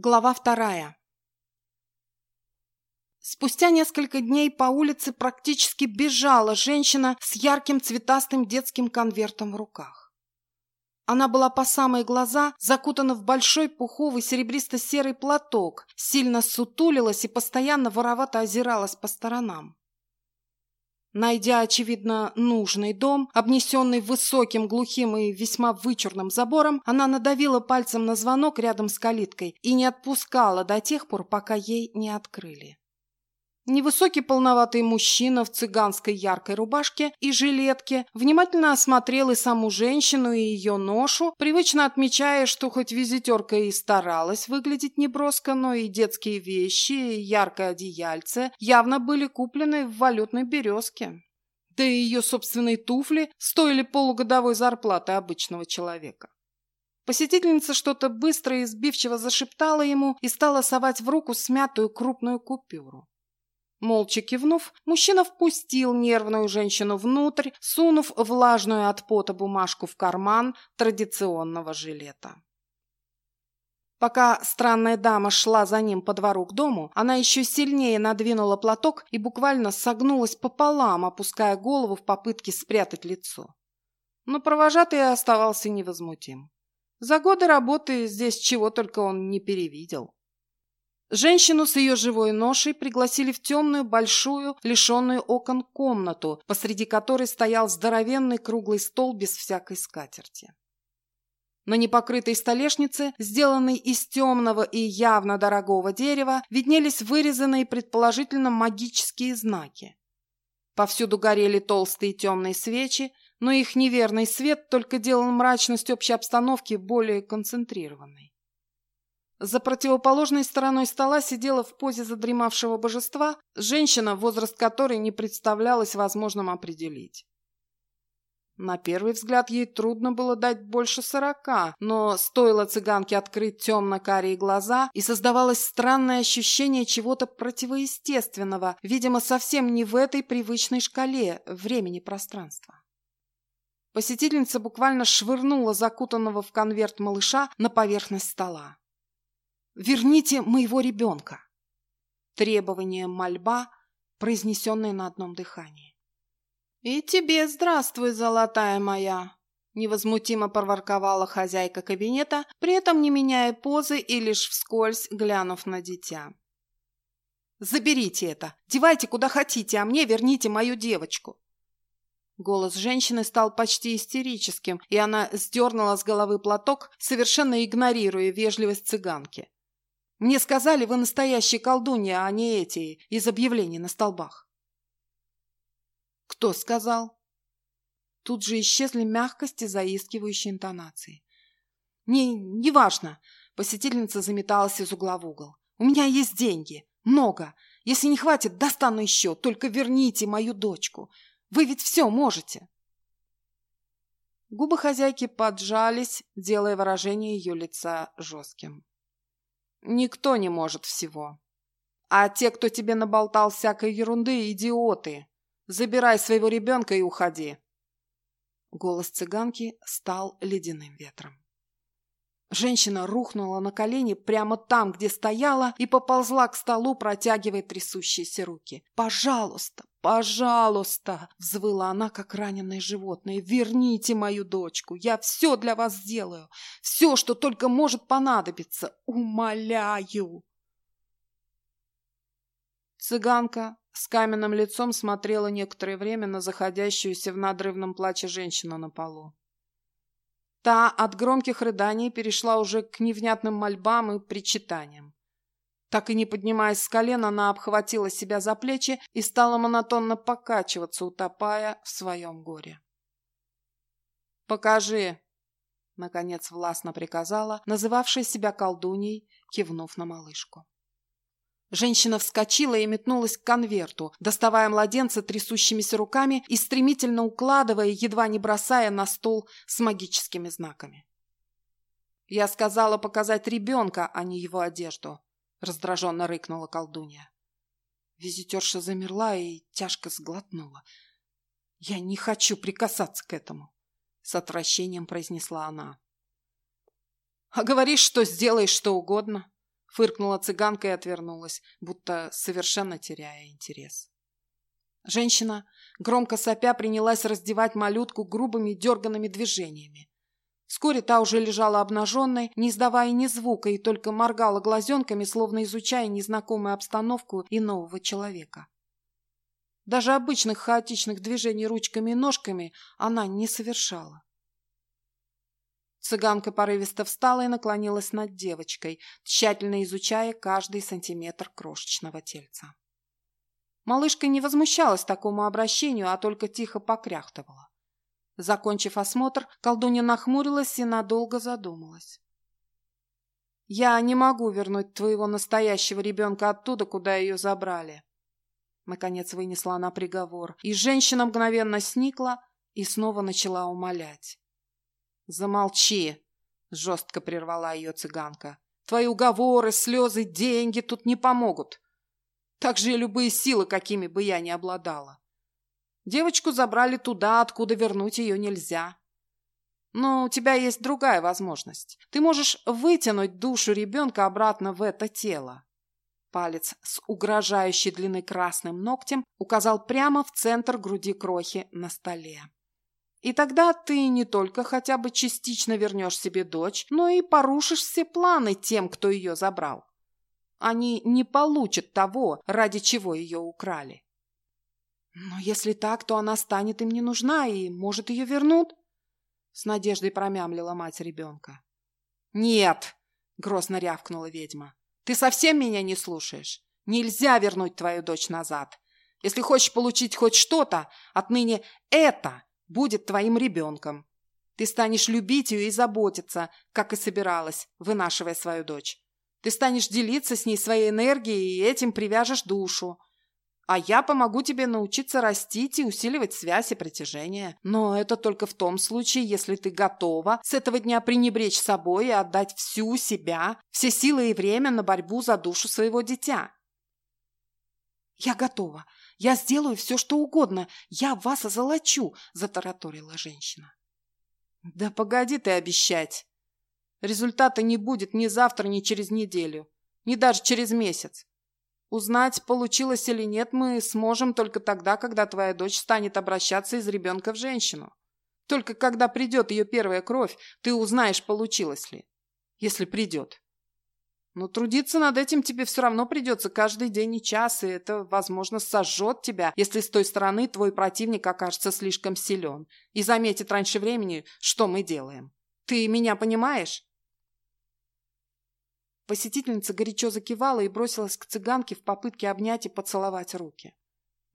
Глава вторая. Спустя несколько дней по улице практически бежала женщина с ярким цветастым детским конвертом в руках. Она была по самые глаза закутана в большой пуховый серебристо-серый платок, сильно сутулилась и постоянно воровато озиралась по сторонам. Найдя, очевидно, нужный дом, обнесенный высоким, глухим и весьма вычурным забором, она надавила пальцем на звонок рядом с калиткой и не отпускала до тех пор, пока ей не открыли. Невысокий полноватый мужчина в цыганской яркой рубашке и жилетке внимательно осмотрел и саму женщину, и ее ношу, привычно отмечая, что хоть визитерка и старалась выглядеть неброско, но и детские вещи, и яркое одеяльце явно были куплены в валютной березке. Да и ее собственные туфли стоили полугодовой зарплаты обычного человека. Посетительница что-то быстро и сбивчиво зашептала ему и стала совать в руку смятую крупную купюру. Молча кивнув, мужчина впустил нервную женщину внутрь, сунув влажную от пота бумажку в карман традиционного жилета. Пока странная дама шла за ним по двору к дому, она еще сильнее надвинула платок и буквально согнулась пополам, опуская голову в попытке спрятать лицо. Но провожатый оставался невозмутим. За годы работы здесь чего только он не перевидел. Женщину с ее живой ношей пригласили в темную, большую, лишенную окон комнату, посреди которой стоял здоровенный круглый стол без всякой скатерти. На непокрытой столешнице, сделанной из темного и явно дорогого дерева, виднелись вырезанные предположительно магические знаки. Повсюду горели толстые темные свечи, но их неверный свет только делал мрачность общей обстановки более концентрированной. За противоположной стороной стола сидела в позе задремавшего божества женщина, возраст которой не представлялось возможным определить. На первый взгляд ей трудно было дать больше сорока, но стоило цыганке открыть темно-карие глаза, и создавалось странное ощущение чего-то противоестественного, видимо, совсем не в этой привычной шкале времени-пространства. Посетительница буквально швырнула закутанного в конверт малыша на поверхность стола. Верните моего ребенка!» Требование мольба, произнесенная на одном дыхании. «И тебе здравствуй, золотая моя!» Невозмутимо проворковала хозяйка кабинета, при этом не меняя позы и лишь вскользь глянув на дитя. «Заберите это! Девайте куда хотите, а мне верните мою девочку!» Голос женщины стал почти истерическим, и она сдернула с головы платок, совершенно игнорируя вежливость цыганки. Мне сказали, вы настоящие колдунья, а не эти из объявлений на столбах. Кто сказал? Тут же исчезли мягкости заискивающей интонации. Не, неважно. Посетительница заметалась из угла в угол. У меня есть деньги. Много. Если не хватит, достану еще. Только верните мою дочку. Вы ведь все можете. Губы хозяйки поджались, делая выражение ее лица жестким. Никто не может всего. А те, кто тебе наболтал всякой ерунды, идиоты. Забирай своего ребенка и уходи. Голос цыганки стал ледяным ветром. Женщина рухнула на колени прямо там, где стояла, и поползла к столу, протягивая трясущиеся руки. «Пожалуйста, пожалуйста!» — взвыла она, как раненое животное. «Верните мою дочку! Я все для вас сделаю! Все, что только может понадобиться! Умоляю!» Цыганка с каменным лицом смотрела некоторое время на заходящуюся в надрывном плаче женщину на полу. Та от громких рыданий перешла уже к невнятным мольбам и причитаниям. Так и не поднимаясь с колен, она обхватила себя за плечи и стала монотонно покачиваться, утопая в своем горе. «Покажи!» — наконец властно приказала, называвшая себя колдуней, кивнув на малышку. Женщина вскочила и метнулась к конверту, доставая младенца трясущимися руками и стремительно укладывая, едва не бросая на стол с магическими знаками. «Я сказала показать ребенка, а не его одежду», — раздраженно рыкнула колдунья. Визитерша замерла и тяжко сглотнула. «Я не хочу прикасаться к этому», — с отвращением произнесла она. «А говоришь, что сделаешь что угодно», Фыркнула цыганка и отвернулась, будто совершенно теряя интерес. Женщина, громко сопя, принялась раздевать малютку грубыми дерганными движениями. Вскоре та уже лежала обнаженной, не издавая ни звука, и только моргала глазенками, словно изучая незнакомую обстановку и нового человека. Даже обычных хаотичных движений ручками и ножками она не совершала. Цыганка порывисто встала и наклонилась над девочкой, тщательно изучая каждый сантиметр крошечного тельца. Малышка не возмущалась такому обращению, а только тихо покряхтывала. Закончив осмотр, колдунья нахмурилась и надолго задумалась. «Я не могу вернуть твоего настоящего ребенка оттуда, куда ее забрали», Наконец вынесла она приговор, и женщина мгновенно сникла и снова начала умолять. «Замолчи!» — жестко прервала ее цыганка. «Твои уговоры, слезы, деньги тут не помогут. Так же и любые силы, какими бы я ни обладала. Девочку забрали туда, откуда вернуть ее нельзя. Но у тебя есть другая возможность. Ты можешь вытянуть душу ребенка обратно в это тело. Палец с угрожающей длины красным ногтем указал прямо в центр груди крохи на столе. И тогда ты не только хотя бы частично вернешь себе дочь, но и порушишь все планы тем, кто ее забрал. Они не получат того, ради чего ее украли. Но если так, то она станет им не нужна, и, может, ее вернут? С надеждой промямлила мать ребенка. «Нет!» — грозно рявкнула ведьма. Ты совсем меня не слушаешь? Нельзя вернуть твою дочь назад. Если хочешь получить хоть что-то, отныне это будет твоим ребенком. Ты станешь любить ее и заботиться, как и собиралась, вынашивая свою дочь. Ты станешь делиться с ней своей энергией и этим привяжешь душу. А я помогу тебе научиться растить и усиливать связь и притяжение. Но это только в том случае, если ты готова с этого дня пренебречь собой и отдать всю себя, все силы и время на борьбу за душу своего дитя. «Я готова. Я сделаю все, что угодно. Я вас озолочу», – затараторила женщина. «Да погоди ты обещать. Результата не будет ни завтра, ни через неделю, ни даже через месяц. Узнать, получилось или нет, мы сможем только тогда, когда твоя дочь станет обращаться из ребенка в женщину. Только когда придет ее первая кровь, ты узнаешь, получилось ли. Если придет. Но трудиться над этим тебе все равно придется каждый день и час, и это, возможно, сожжет тебя, если с той стороны твой противник окажется слишком силен и заметит раньше времени, что мы делаем. Ты меня понимаешь? Посетительница горячо закивала и бросилась к цыганке в попытке обнять и поцеловать руки.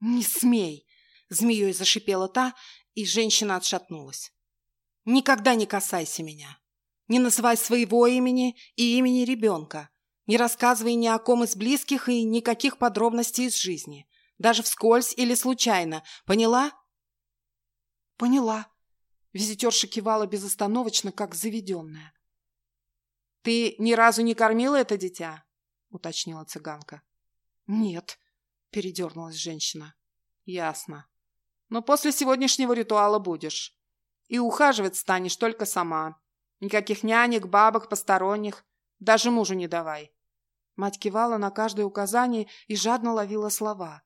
«Не смей!» – змеей зашипела та, и женщина отшатнулась. «Никогда не касайся меня. Не называй своего имени и имени ребенка. Не рассказывай ни о ком из близких и никаких подробностей из жизни. Даже вскользь или случайно. Поняла?» «Поняла». Визитерша кивала безостановочно, как заведенная. «Ты ни разу не кормила это дитя?» — уточнила цыганка. «Нет», — передернулась женщина. «Ясно. Но после сегодняшнего ритуала будешь. И ухаживать станешь только сама. Никаких нянек, бабок, посторонних. Даже мужу не давай». Мать кивала на каждое указание и жадно ловила слова.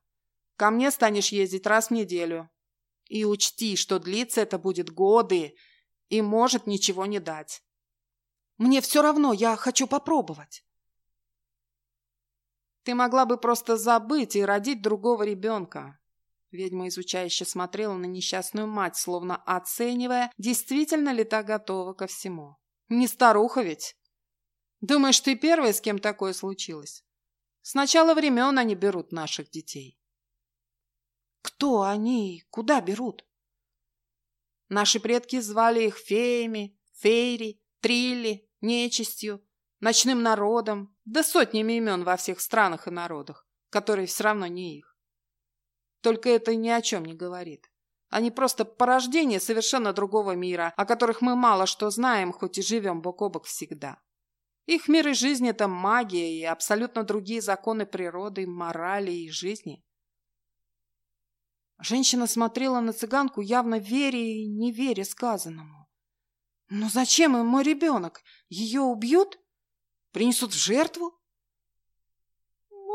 «Ко мне станешь ездить раз в неделю. И учти, что длиться это будет годы и может ничего не дать. Мне все равно, я хочу попробовать. Ты могла бы просто забыть и родить другого ребенка. Ведьма изучающе смотрела на несчастную мать, словно оценивая, действительно ли та готова ко всему. Не старуха ведь. Думаешь, ты первая, с кем такое случилось? С начала времен они берут наших детей. Кто они? Куда берут? Наши предки звали их феями, фейри, трилли, нечистью, ночным народом, да сотнями имен во всех странах и народах, которые все равно не их. Только это ни о чем не говорит. Они просто порождение совершенно другого мира, о которых мы мало что знаем, хоть и живем бок о бок всегда. Их мир и жизнь – это магия и абсолютно другие законы природы, морали и жизни. Женщина смотрела на цыганку, явно веря и не веря сказанному. «Но зачем им мой ребенок? Ее убьют? Принесут в жертву?»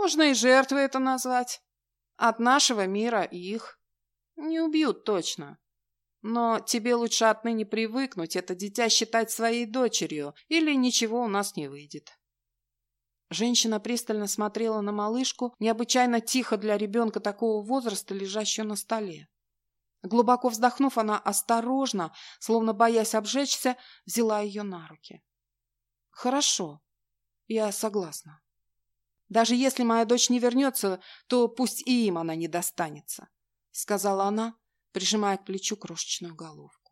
Можно и жертвы это назвать. От нашего мира их. Не убьют точно. Но тебе лучше отныне привыкнуть это дитя считать своей дочерью, или ничего у нас не выйдет. Женщина пристально смотрела на малышку, необычайно тихо для ребенка такого возраста, лежащую на столе. Глубоко вздохнув, она осторожно, словно боясь обжечься, взяла ее на руки. «Хорошо, я согласна. Даже если моя дочь не вернется, то пусть и им она не достанется», — сказала она, прижимая к плечу крошечную головку.